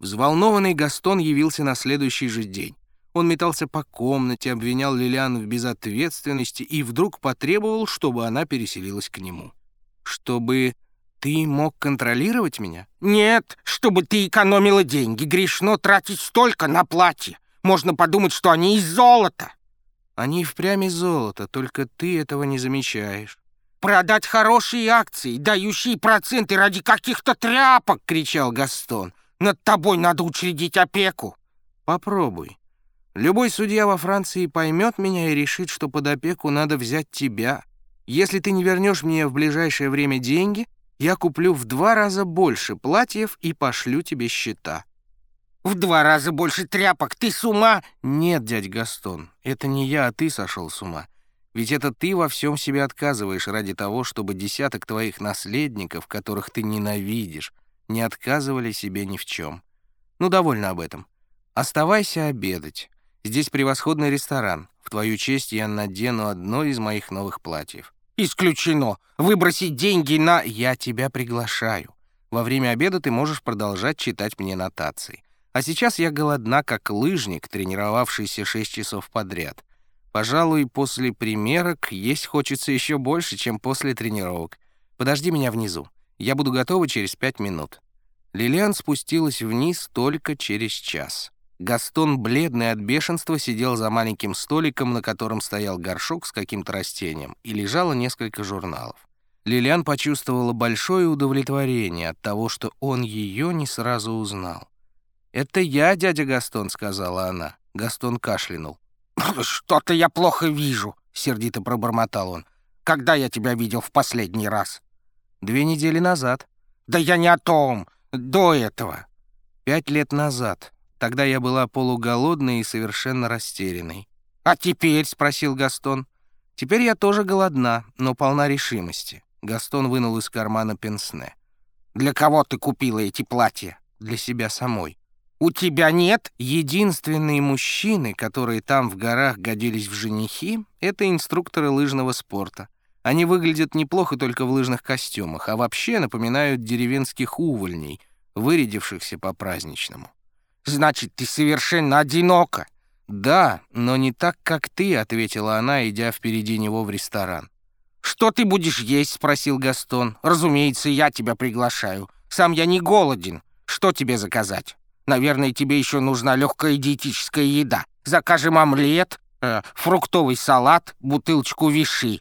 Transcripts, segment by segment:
Взволнованный Гастон явился на следующий же день. Он метался по комнате, обвинял Лилиан в безответственности и вдруг потребовал, чтобы она переселилась к нему. «Чтобы ты мог контролировать меня?» «Нет, чтобы ты экономила деньги. Грешно тратить столько на платье. Можно подумать, что они из золота». «Они впрямь из золота, только ты этого не замечаешь». «Продать хорошие акции, дающие проценты ради каких-то тряпок!» — кричал Гастон. «Над тобой надо учредить опеку!» «Попробуй. Любой судья во Франции поймет меня и решит, что под опеку надо взять тебя. Если ты не вернешь мне в ближайшее время деньги, я куплю в два раза больше платьев и пошлю тебе счета». «В два раза больше тряпок? Ты с ума?» «Нет, дядь Гастон, это не я, а ты сошел с ума. Ведь это ты во всем себе отказываешь ради того, чтобы десяток твоих наследников, которых ты ненавидишь, не отказывали себе ни в чем. Ну, довольно об этом. Оставайся обедать. Здесь превосходный ресторан. В твою честь я надену одно из моих новых платьев. Исключено. Выбросить деньги на... Я тебя приглашаю. Во время обеда ты можешь продолжать читать мне нотации. А сейчас я голодна, как лыжник, тренировавшийся шесть часов подряд. Пожалуй, после примерок есть хочется еще больше, чем после тренировок. Подожди меня внизу. Я буду готова через пять минут». Лилиан спустилась вниз только через час. Гастон, бледный от бешенства, сидел за маленьким столиком, на котором стоял горшок с каким-то растением, и лежало несколько журналов. Лилиан почувствовала большое удовлетворение от того, что он ее не сразу узнал. «Это я, дядя Гастон», — сказала она. Гастон кашлянул. «Что-то я плохо вижу», — сердито пробормотал он. «Когда я тебя видел в последний раз?» «Две недели назад». «Да я не о том. До этого». «Пять лет назад. Тогда я была полуголодной и совершенно растерянной». «А теперь?» — спросил Гастон. «Теперь я тоже голодна, но полна решимости». Гастон вынул из кармана пенсне. «Для кого ты купила эти платья?» «Для себя самой». «У тебя нет?» Единственные мужчины, которые там в горах годились в женихи, это инструкторы лыжного спорта. Они выглядят неплохо только в лыжных костюмах, а вообще напоминают деревенских увольней, вырядившихся по-праздничному. «Значит, ты совершенно одинока?» «Да, но не так, как ты», — ответила она, идя впереди него в ресторан. «Что ты будешь есть?» — спросил Гастон. «Разумеется, я тебя приглашаю. Сам я не голоден. Что тебе заказать?» Наверное, тебе еще нужна легкая диетическая еда. Закажем омлет, э, фруктовый салат, бутылочку виши».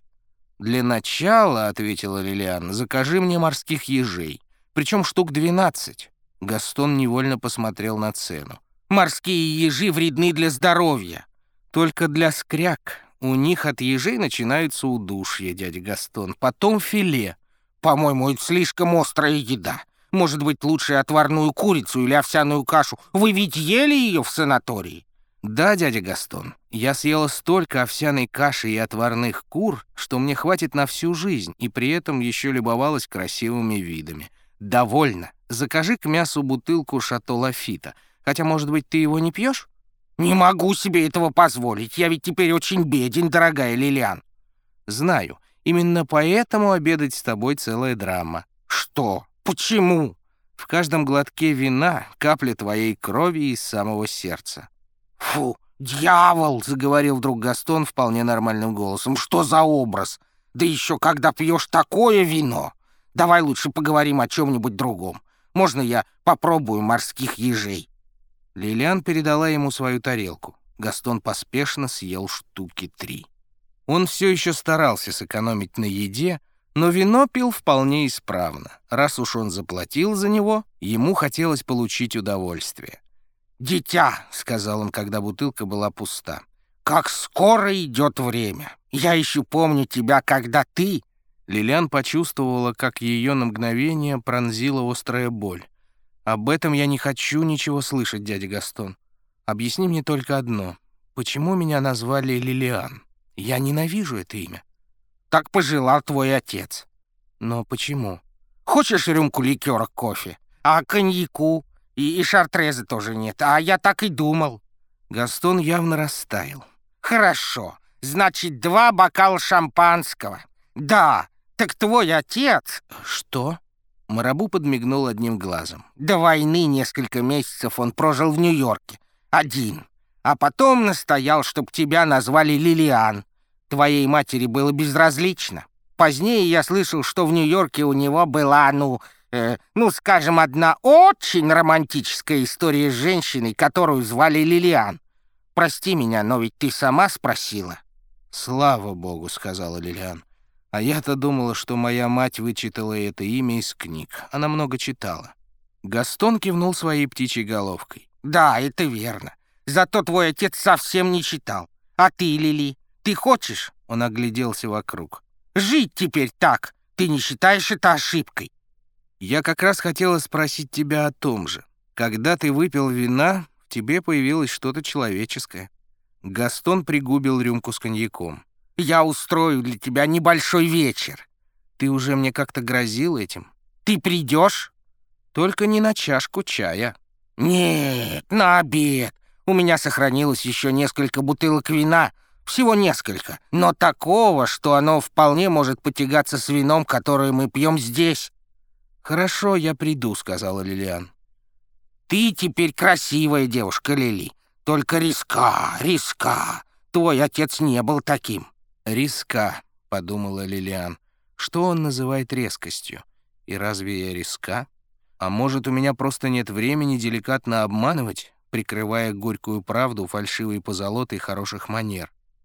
«Для начала, — ответила Лилиан, — закажи мне морских ежей. Причем штук двенадцать». Гастон невольно посмотрел на цену. «Морские ежи вредны для здоровья». «Только для скряк. У них от ежей начинаются удушья, дядя Гастон. Потом филе». «По-моему, это слишком острая еда. Может быть, лучше отварную курицу или овсяную кашу. Вы ведь ели ее в санатории?» «Да, дядя Гастон, я съела столько овсяной каши и отварных кур, что мне хватит на всю жизнь, и при этом еще любовалась красивыми видами. Довольно. Закажи к мясу бутылку шато Лафита. Хотя, может быть, ты его не пьешь?» «Не могу себе этого позволить. Я ведь теперь очень беден, дорогая Лилиан». «Знаю. Именно поэтому обедать с тобой целая драма». «Что?» «Почему?» «В каждом глотке вина капля твоей крови из самого сердца». «Фу, дьявол!» — заговорил вдруг Гастон вполне нормальным голосом. «Что за образ? Да еще когда пьешь такое вино! Давай лучше поговорим о чем-нибудь другом. Можно я попробую морских ежей?» Лилиан передала ему свою тарелку. Гастон поспешно съел штуки три. Он все еще старался сэкономить на еде, но вино пил вполне исправно. Раз уж он заплатил за него, ему хотелось получить удовольствие. «Дитя», — сказал он, когда бутылка была пуста, — «как скоро идет время. Я еще помню тебя, когда ты...» Лилиан почувствовала, как ее на мгновение пронзила острая боль. «Об этом я не хочу ничего слышать, дядя Гастон. Объясни мне только одно. Почему меня назвали Лилиан? Я ненавижу это имя. Так пожелал твой отец. Но почему? Хочешь рюмку ликера кофе? А коньяку? И, и шартрезы тоже нет. А я так и думал. Гастон явно растаял. Хорошо. Значит, два бокала шампанского. Да, так твой отец... Что? Марабу подмигнул одним глазом. До войны несколько месяцев он прожил в Нью-Йорке. Один. А потом настоял, чтоб тебя назвали Лилиан. Твоей матери было безразлично. Позднее я слышал, что в Нью-Йорке у него была, ну, э, ну, скажем, одна очень романтическая история с женщиной, которую звали Лилиан. Прости меня, но ведь ты сама спросила. «Слава богу», — сказала Лилиан. «А я-то думала, что моя мать вычитала это имя из книг. Она много читала». Гастон кивнул своей птичьей головкой. «Да, это верно. Зато твой отец совсем не читал. А ты, Лили, ты хочешь?» Он огляделся вокруг. «Жить теперь так. Ты не считаешь это ошибкой?» «Я как раз хотела спросить тебя о том же. Когда ты выпил вина, в тебе появилось что-то человеческое». Гастон пригубил рюмку с коньяком. «Я устрою для тебя небольшой вечер». «Ты уже мне как-то грозил этим?» «Ты придешь?» «Только не на чашку чая». «Нет, на обед. У меня сохранилось еще несколько бутылок вина. Всего несколько. Но такого, что оно вполне может потягаться с вином, которое мы пьем здесь». «Хорошо, я приду», — сказала Лилиан. «Ты теперь красивая девушка, Лили. Только риска, риска. Твой отец не был таким». «Риска», — подумала Лилиан. «Что он называет резкостью? И разве я риска? А может, у меня просто нет времени деликатно обманывать, прикрывая горькую правду фальшивой позолотой хороших манер?